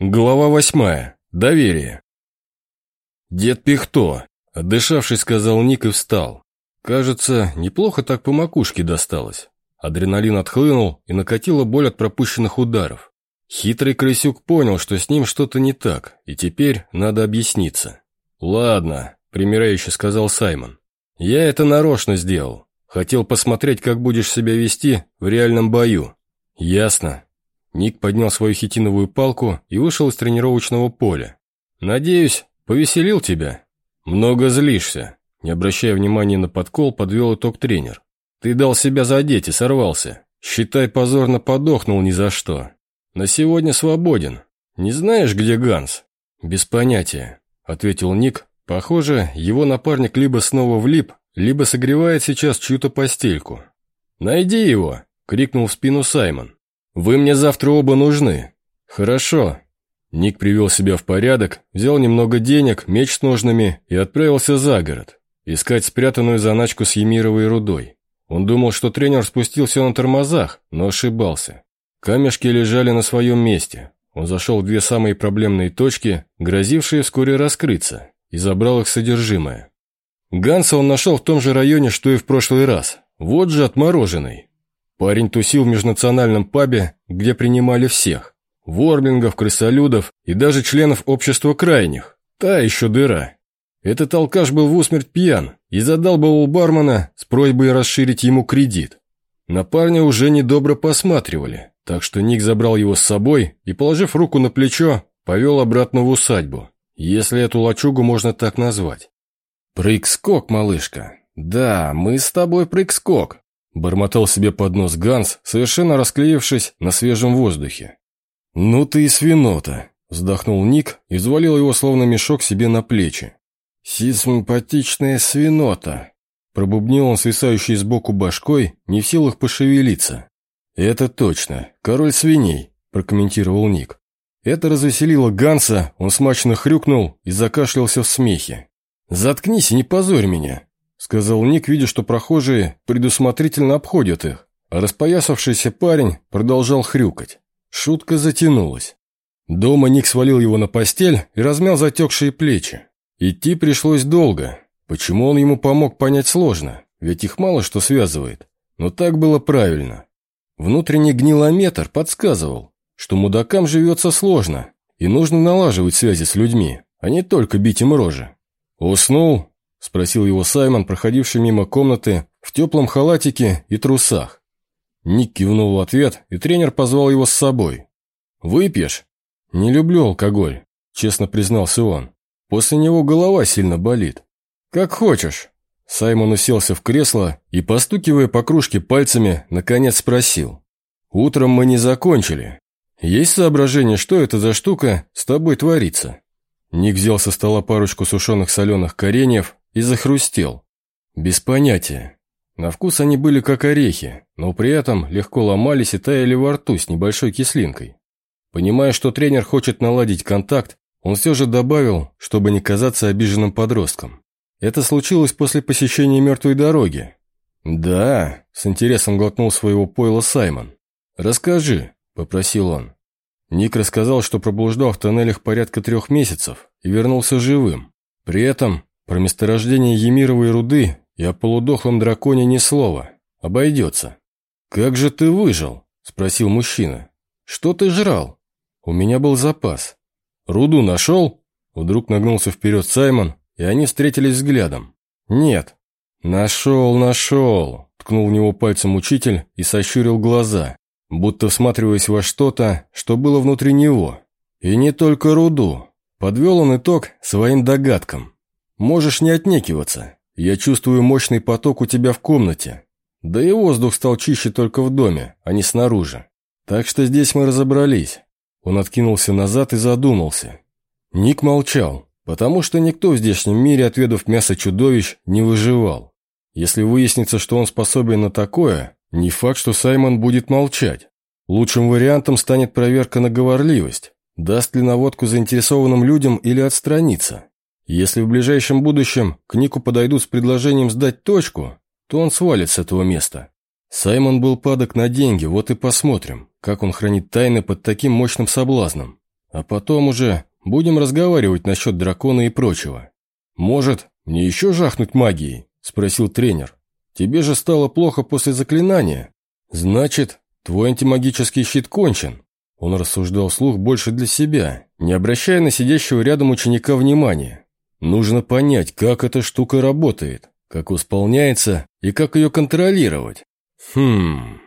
Глава восьмая. Доверие. «Дед Пихто», — отдышавшись, сказал Ник и встал. Кажется, неплохо так по макушке досталось. Адреналин отхлынул и накатила боль от пропущенных ударов. Хитрый крысюк понял, что с ним что-то не так, и теперь надо объясниться. «Ладно», — примиряюще сказал Саймон. «Я это нарочно сделал. Хотел посмотреть, как будешь себя вести в реальном бою». «Ясно», Ник поднял свою хитиновую палку и вышел из тренировочного поля. «Надеюсь, повеселил тебя?» «Много злишься», — не обращая внимания на подкол, подвел итог тренер. «Ты дал себя задеть и сорвался. Считай, позорно подохнул ни за что. На сегодня свободен. Не знаешь, где Ганс?» «Без понятия», — ответил Ник. «Похоже, его напарник либо снова влип, либо согревает сейчас чью-то постельку». «Найди его!» — крикнул в спину Саймон. «Вы мне завтра оба нужны». «Хорошо». Ник привел себя в порядок, взял немного денег, меч с ножными и отправился за город, искать спрятанную заначку с емировой рудой. Он думал, что тренер спустился на тормозах, но ошибался. Камешки лежали на своем месте. Он зашел в две самые проблемные точки, грозившие вскоре раскрыться, и забрал их содержимое. Ганса он нашел в том же районе, что и в прошлый раз. Вот же отмороженный. Парень тусил в межнациональном пабе, где принимали всех. Ворлингов, крысолюдов и даже членов общества крайних. Та еще дыра. Этот алкаш был в усмерть пьян и задалбал у бармена с просьбой расширить ему кредит. На парня уже недобро посматривали, так что Ник забрал его с собой и, положив руку на плечо, повел обратно в усадьбу, если эту лачугу можно так назвать. «Прыг-скок, малышка. Да, мы с тобой прыг-скок. Бормотал себе под нос Ганс, совершенно расклеившись на свежем воздухе. «Ну ты и свинота!» – вздохнул Ник и взвалил его словно мешок себе на плечи. «Симпатичная свинота!» – пробубнил он свисающий сбоку башкой, не в силах пошевелиться. «Это точно, король свиней», – прокомментировал Ник. Это развеселило Ганса, он смачно хрюкнул и закашлялся в смехе. «Заткнись и не позорь меня», сказал Ник, видя, что прохожие предусмотрительно обходят их, а распоясавшийся парень продолжал хрюкать. Шутка затянулась. Дома Ник свалил его на постель и размял затекшие плечи. Идти пришлось долго. Почему он ему помог, понять сложно, ведь их мало что связывает. Но так было правильно. Внутренний гнилометр подсказывал, что мудакам живется сложно, и нужно налаживать связи с людьми, а не только бить им рожи. Уснул, – спросил его Саймон, проходивший мимо комнаты в теплом халатике и трусах. Ник кивнул в ответ, и тренер позвал его с собой. «Выпьешь?» «Не люблю алкоголь», – честно признался он. «После него голова сильно болит». «Как хочешь». Саймон уселся в кресло и, постукивая по кружке пальцами, наконец спросил. «Утром мы не закончили. Есть соображение, что это за штука с тобой творится?» Ник взял со стола парочку сушеных соленых кореньев и захрустел. Без понятия. На вкус они были как орехи, но при этом легко ломались и таяли во рту с небольшой кислинкой. Понимая, что тренер хочет наладить контакт, он все же добавил, чтобы не казаться обиженным подростком. Это случилось после посещения мертвой дороги. «Да», — с интересом глотнул своего пойла Саймон. «Расскажи», — попросил он. Ник рассказал, что проблуждал в тоннелях порядка трех месяцев и вернулся живым. При этом про месторождение Емировой руды и о полудохлом драконе ни слова. Обойдется. «Как же ты выжил?» – спросил мужчина. «Что ты жрал?» «У меня был запас». «Руду нашел?» Вдруг нагнулся вперед Саймон, и они встретились взглядом. «Нет». «Нашел, нашел!» – ткнул в него пальцем учитель и сощурил глаза, будто всматриваясь во что-то, что было внутри него. И не только руду. Подвел он итог своим догадкам. Можешь не отнекиваться. Я чувствую мощный поток у тебя в комнате. Да и воздух стал чище только в доме, а не снаружи. Так что здесь мы разобрались. Он откинулся назад и задумался. Ник молчал, потому что никто в здешнем мире, отведав мясо чудовищ, не выживал. Если выяснится, что он способен на такое, не факт, что Саймон будет молчать. Лучшим вариантом станет проверка на говорливость. Даст ли наводку заинтересованным людям или отстраниться. Если в ближайшем будущем к Нику подойдут с предложением сдать точку, то он свалит с этого места. Саймон был падок на деньги, вот и посмотрим, как он хранит тайны под таким мощным соблазном. А потом уже будем разговаривать насчет дракона и прочего. Может, мне еще жахнуть магией?» – спросил тренер. «Тебе же стало плохо после заклинания. Значит, твой антимагический щит кончен». Он рассуждал вслух больше для себя, не обращая на сидящего рядом ученика внимания. Нужно понять, как эта штука работает, как исполняется и как ее контролировать. Хм...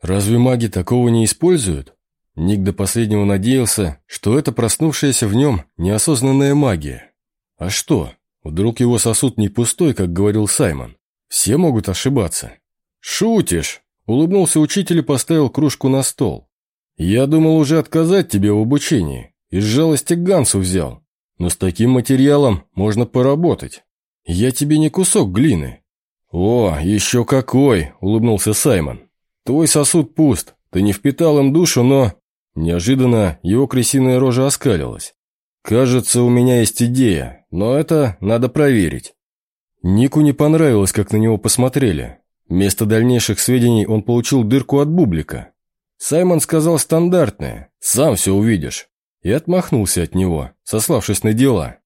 Разве маги такого не используют? Ник до последнего надеялся, что это проснувшаяся в нем неосознанная магия. А что, вдруг его сосуд не пустой, как говорил Саймон? Все могут ошибаться. «Шутишь!» – улыбнулся учитель и поставил кружку на стол. «Я думал уже отказать тебе в обучении. Из жалости к Гансу взял. Но с таким материалом можно поработать. Я тебе не кусок глины». «О, еще какой!» – улыбнулся Саймон. «Твой сосуд пуст. Ты не впитал им душу, но...» Неожиданно его крысиная рожа оскалилась. «Кажется, у меня есть идея, но это надо проверить». Нику не понравилось, как на него посмотрели. Вместо дальнейших сведений он получил дырку от бублика. Саймон сказал стандартное «сам все увидишь» и отмахнулся от него, сославшись на дела.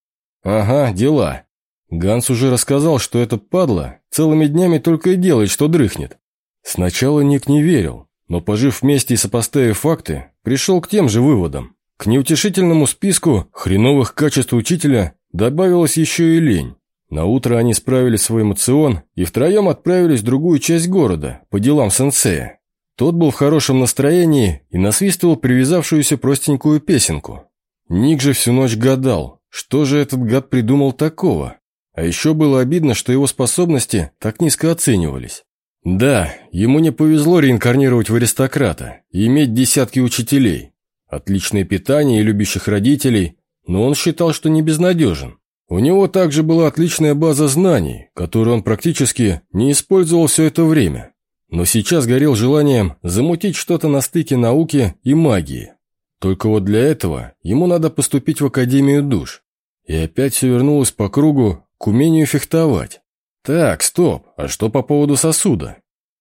«Ага, дела». Ганс уже рассказал, что это падла целыми днями только и делает, что дрыхнет. Сначала Ник не верил, но, пожив вместе и сопоставив факты, пришел к тем же выводам. К неутешительному списку хреновых качеств учителя добавилась еще и лень. На утро они справили свой эмоцион и втроем отправились в другую часть города, по делам сенсея. Тот был в хорошем настроении и насвистывал привязавшуюся простенькую песенку. Ник же всю ночь гадал, что же этот гад придумал такого. А еще было обидно, что его способности так низко оценивались. Да, ему не повезло реинкарнировать в аристократа и иметь десятки учителей. Отличное питание и любящих родителей, но он считал, что не безнадежен. У него также была отличная база знаний, которую он практически не использовал все это время. Но сейчас горел желанием замутить что-то на стыке науки и магии. Только вот для этого ему надо поступить в Академию душ. И опять все вернулось по кругу к умению фехтовать. «Так, стоп, а что по поводу сосуда?»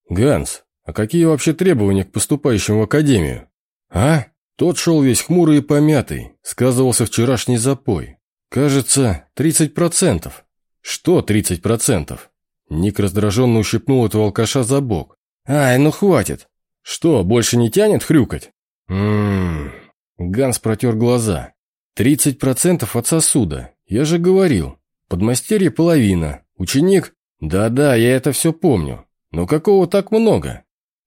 «Ганс, а какие вообще требования к поступающим в академию?» «А?» Тот шел весь хмурый и помятый, сказывался вчерашний запой. «Кажется, 30%. «Что 30%?» Ник раздраженно ущипнул этого алкаша за бок. «Ай, ну хватит! Что, больше не тянет хрюкать?» «Ммм...» Ганс протер глаза. «30% от сосуда. Я же говорил. Подмастерье половина. Ученик «Да-да, я это все помню. Но какого так много?»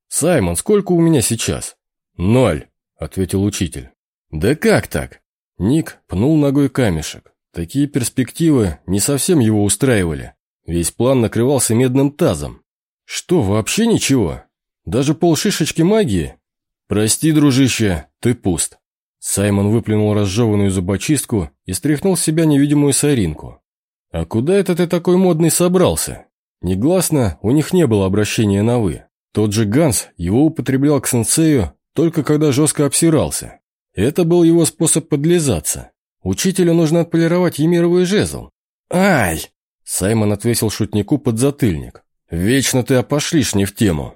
«Саймон, сколько у меня сейчас?» «Ноль», — ответил учитель. «Да как так?» Ник пнул ногой камешек. Такие перспективы не совсем его устраивали. Весь план накрывался медным тазом. «Что, вообще ничего? Даже полшишечки магии?» «Прости, дружище, ты пуст». Саймон выплюнул разжеванную зубочистку и стряхнул с себя невидимую соринку. «А куда это ты такой модный собрался?» Негласно, у них не было обращения на «вы». Тот же Ганс его употреблял к сенсею только когда жестко обсирался. Это был его способ подлизаться. Учителю нужно отполировать емировый жезл. «Ай!» Саймон отвесил шутнику под затыльник. «Вечно ты опошлишь не в тему».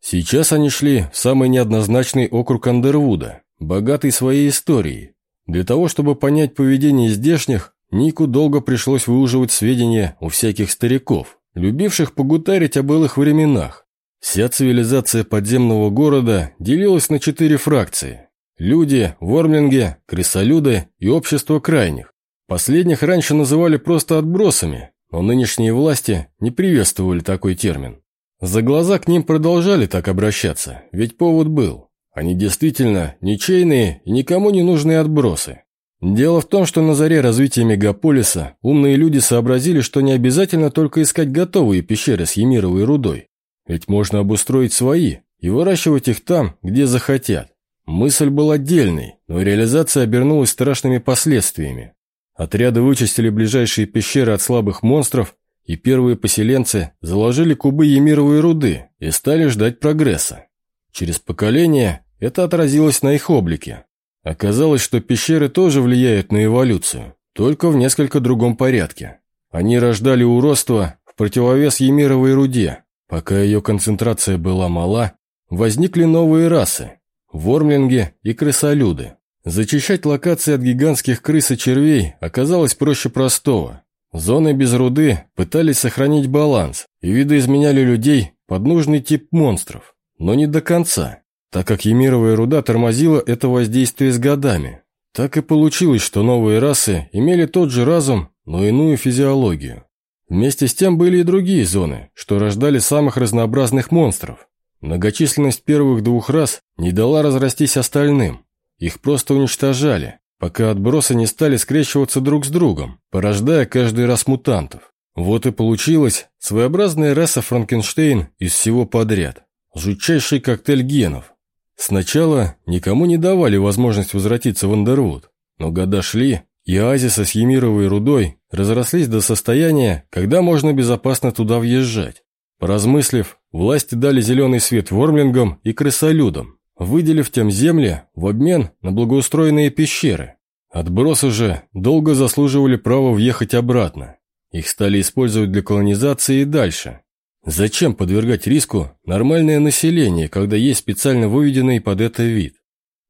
Сейчас они шли в самый неоднозначный округ Андервуда, богатый своей историей. Для того, чтобы понять поведение здешних, Нику долго пришлось выуживать сведения у всяких стариков, любивших погутарить о былых временах. Вся цивилизация подземного города делилась на четыре фракции. Люди, вормлинги, крысолюды и общество крайних. Последних раньше называли просто отбросами, но нынешние власти не приветствовали такой термин. За глаза к ним продолжали так обращаться, ведь повод был. Они действительно ничейные и никому не нужные отбросы. Дело в том, что на заре развития мегаполиса умные люди сообразили, что не обязательно только искать готовые пещеры с емировой рудой. Ведь можно обустроить свои и выращивать их там, где захотят. Мысль была отдельной, но реализация обернулась страшными последствиями. Отряды вычистили ближайшие пещеры от слабых монстров, и первые поселенцы заложили кубы емировой руды и стали ждать прогресса. Через поколение это отразилось на их облике. Оказалось, что пещеры тоже влияют на эволюцию, только в несколько другом порядке. Они рождали уродство в противовес емировой руде. Пока ее концентрация была мала, возникли новые расы – вормлинги и крысолюды. Зачищать локации от гигантских крыс и червей оказалось проще простого. Зоны без руды пытались сохранить баланс и видоизменяли людей под нужный тип монстров, но не до конца, так как емировая руда тормозила это воздействие с годами. Так и получилось, что новые расы имели тот же разум, но иную физиологию. Вместе с тем были и другие зоны, что рождали самых разнообразных монстров. Многочисленность первых двух рас не дала разрастись остальным. Их просто уничтожали, пока отбросы не стали скрещиваться друг с другом, порождая каждый раз мутантов. Вот и получилась своеобразная раса Франкенштейн из всего подряд. Жутчайший коктейль генов. Сначала никому не давали возможность возвратиться в Андервуд, но года шли, и оазисы с емировой рудой разрослись до состояния, когда можно безопасно туда въезжать. Поразмыслив, власти дали зеленый свет вормлингам и крысолюдам, выделив тем земли в обмен на благоустроенные пещеры. Отбросы же долго заслуживали права въехать обратно. Их стали использовать для колонизации и дальше. Зачем подвергать риску нормальное население, когда есть специально выведенный под это вид?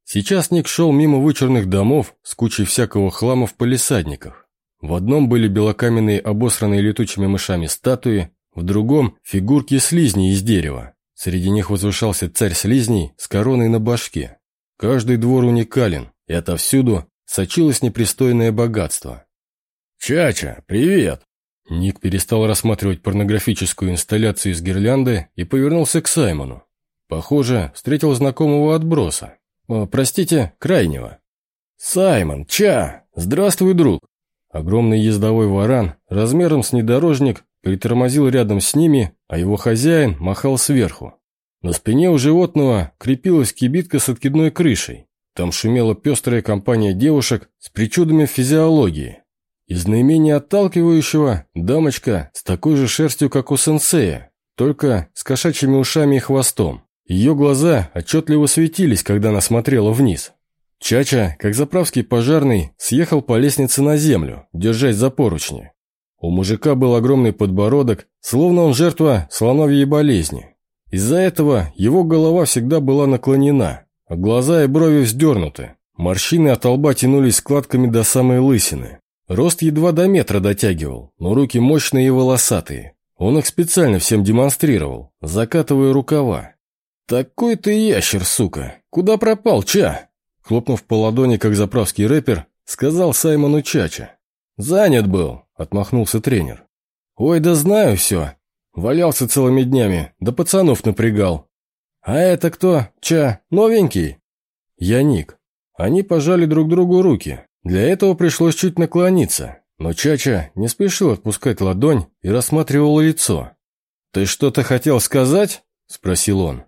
Сейчас Ник шел мимо вычурных домов с кучей всякого хлама в палисадниках. В одном были белокаменные обосранные летучими мышами статуи, в другом – фигурки слизней из дерева. Среди них возвышался царь слизней с короной на башке. Каждый двор уникален, и отовсюду сочилось непристойное богатство. «Чача, привет!» Ник перестал рассматривать порнографическую инсталляцию из гирлянды и повернулся к Саймону. Похоже, встретил знакомого отброса. О, простите, крайнего. «Саймон, ча! Здравствуй, друг!» Огромный ездовой варан, размером с внедорожник, притормозил рядом с ними, а его хозяин махал сверху. На спине у животного крепилась кибитка с откидной крышей. Там шумела пестрая компания девушек с причудами физиологии. Из наименее отталкивающего дамочка с такой же шерстью, как у сенсея, только с кошачьими ушами и хвостом. Ее глаза отчетливо светились, когда она смотрела вниз. Чача, как заправский пожарный, съехал по лестнице на землю, держась за поручни. У мужика был огромный подбородок, словно он жертва слоновьей болезни. Из-за этого его голова всегда была наклонена, а глаза и брови вздернуты. Морщины от лба тянулись складками до самой лысины. Рост едва до метра дотягивал, но руки мощные и волосатые. Он их специально всем демонстрировал, закатывая рукава. «Такой ты ящер, сука! Куда пропал, Ча?» Хлопнув по ладони, как заправский рэпер, сказал Саймону Чача. «Занят был», — отмахнулся тренер. «Ой, да знаю все. Валялся целыми днями, да пацанов напрягал. А это кто? Ча, новенький?» «Я Ник». Они пожали друг другу руки. Для этого пришлось чуть наклониться, но Чача не спешил отпускать ладонь и рассматривал лицо. «Ты что-то хотел сказать?» – спросил он.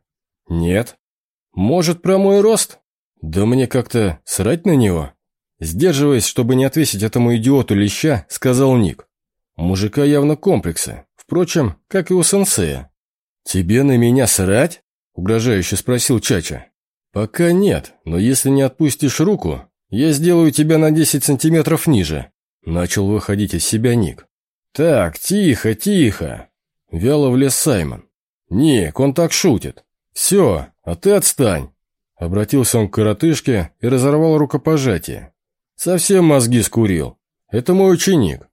«Нет». «Может, про мой рост?» «Да мне как-то срать на него?» Сдерживаясь, чтобы не отвесить этому идиоту леща, сказал Ник. Мужика явно комплексы. Впрочем, как и у сенсея. «Тебе на меня срать?» – угрожающе спросил Чача. «Пока нет, но если не отпустишь руку, я сделаю тебя на 10 сантиметров ниже», – начал выходить из себя Ник. «Так, тихо, тихо!» – вяло влез Саймон. «Ник, он так шутит. Все, а ты отстань!» Обратился он к коротышке и разорвал рукопожатие. Совсем мозги скурил. Это мой ученик.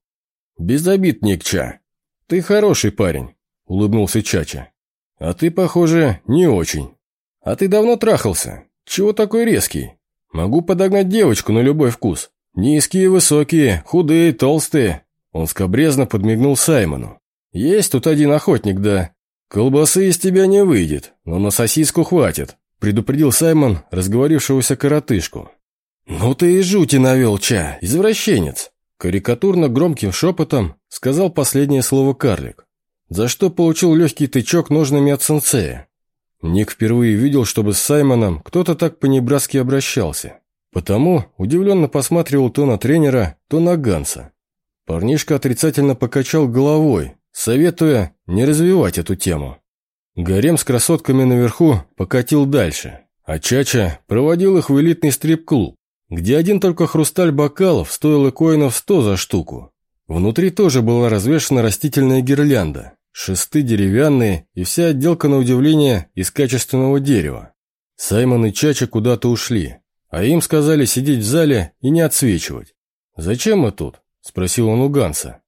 Без обид, Никча. Ты хороший парень, улыбнулся Чача. А ты, похоже, не очень. А ты давно трахался? Чего такой резкий? Могу подогнать девочку на любой вкус. Низкие, высокие, худые, толстые. Он скобрезно подмигнул Саймону. Есть тут один охотник, да. Колбасы из тебя не выйдет, но на сосиску хватит, предупредил Саймон разговорившегося коротышку. «Ну ты и жути навел, Ча, извращенец!» Карикатурно громким шепотом сказал последнее слово карлик, за что получил легкий тычок ножными от сенсея. Ник впервые видел, чтобы с Саймоном кто-то так по-небратски обращался. Потому удивленно посматривал то на тренера, то на Ганса. Парнишка отрицательно покачал головой, советуя не развивать эту тему. Гарем с красотками наверху покатил дальше, а Чача проводил их в элитный стрип-клуб где один только хрусталь бокалов стоил коинов сто за штуку. Внутри тоже была развешена растительная гирлянда, шесты деревянные и вся отделка на удивление из качественного дерева. Саймон и Чача куда-то ушли, а им сказали сидеть в зале и не отсвечивать. «Зачем мы тут?» – спросил он у Ганса.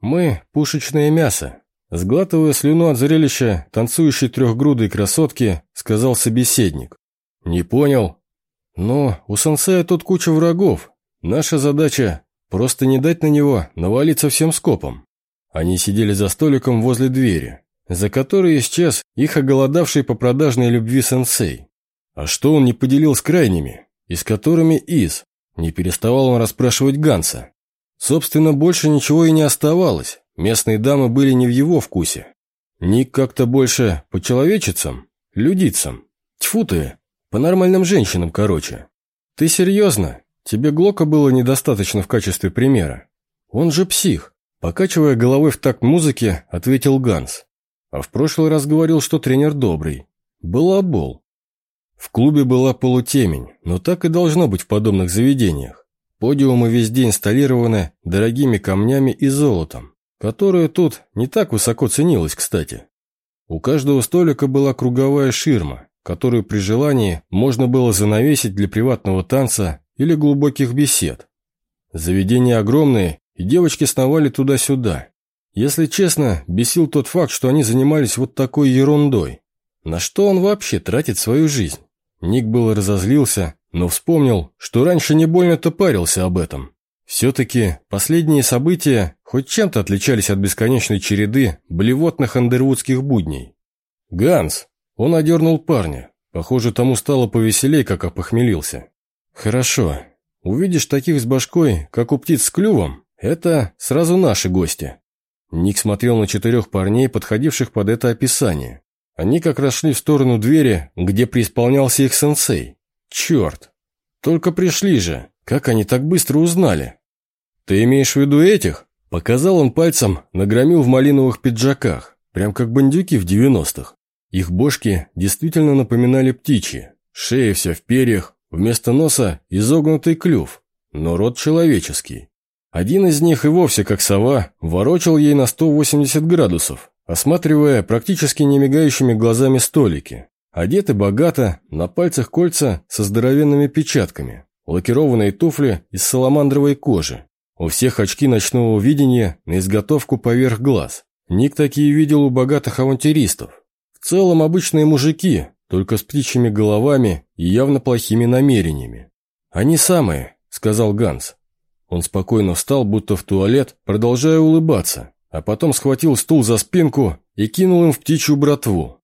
«Мы – пушечное мясо», – сглатывая слюну от зрелища танцующей трехгрудой красотки, сказал собеседник. «Не понял». «Но у сенсея тут куча врагов. Наша задача – просто не дать на него навалиться всем скопом». Они сидели за столиком возле двери, за которой исчез их оголодавший по продажной любви сенсей. А что он не поделил с крайними, и с которыми из? Не переставал он расспрашивать Ганса. Собственно, больше ничего и не оставалось. Местные дамы были не в его вкусе. Ник как-то больше по человечицам, людицам. Тьфу ты, по нормальным женщинам, короче. Ты серьезно? Тебе Глока было недостаточно в качестве примера. Он же псих. Покачивая головой в такт музыки, ответил Ганс. А в прошлый раз говорил, что тренер добрый. Балабол. В клубе была полутемень, но так и должно быть в подобных заведениях. Подиумы везде инсталлированы дорогими камнями и золотом, которое тут не так высоко ценилось, кстати. У каждого столика была круговая ширма, которую при желании можно было занавесить для приватного танца или глубоких бесед. Заведения огромные, и девочки сновали туда-сюда. Если честно, бесил тот факт, что они занимались вот такой ерундой. На что он вообще тратит свою жизнь? Ник было разозлился, но вспомнил, что раньше не больно-то парился об этом. Все-таки последние события хоть чем-то отличались от бесконечной череды блевотных андервудских будней. «Ганс!» Он одернул парня. Похоже, тому стало повеселей, как опохмелился. «Хорошо. Увидишь таких с башкой, как у птиц с клювом, это сразу наши гости». Ник смотрел на четырех парней, подходивших под это описание. Они как раз шли в сторону двери, где преисполнялся их сенсей. Черт! Только пришли же. Как они так быстро узнали? Ты имеешь в виду этих? Показал он пальцем, нагромил в малиновых пиджаках, прям как бандюки в девяностых. Их бошки действительно напоминали птичьи. Шея вся в перьях, вместо носа изогнутый клюв, но рот человеческий. Один из них и вовсе, как сова, ворочал ей на 180 градусов, осматривая практически не мигающими глазами столики. Одеты богато, на пальцах кольца со здоровенными печатками, лакированные туфли из саламандровой кожи. У всех очки ночного видения на изготовку поверх глаз. Ник такие видел у богатых авантюристов. В целом обычные мужики, только с птичьими головами и явно плохими намерениями. «Они самые», — сказал Ганс. Он спокойно встал, будто в туалет, продолжая улыбаться а потом схватил стул за спинку и кинул им в птичью братву.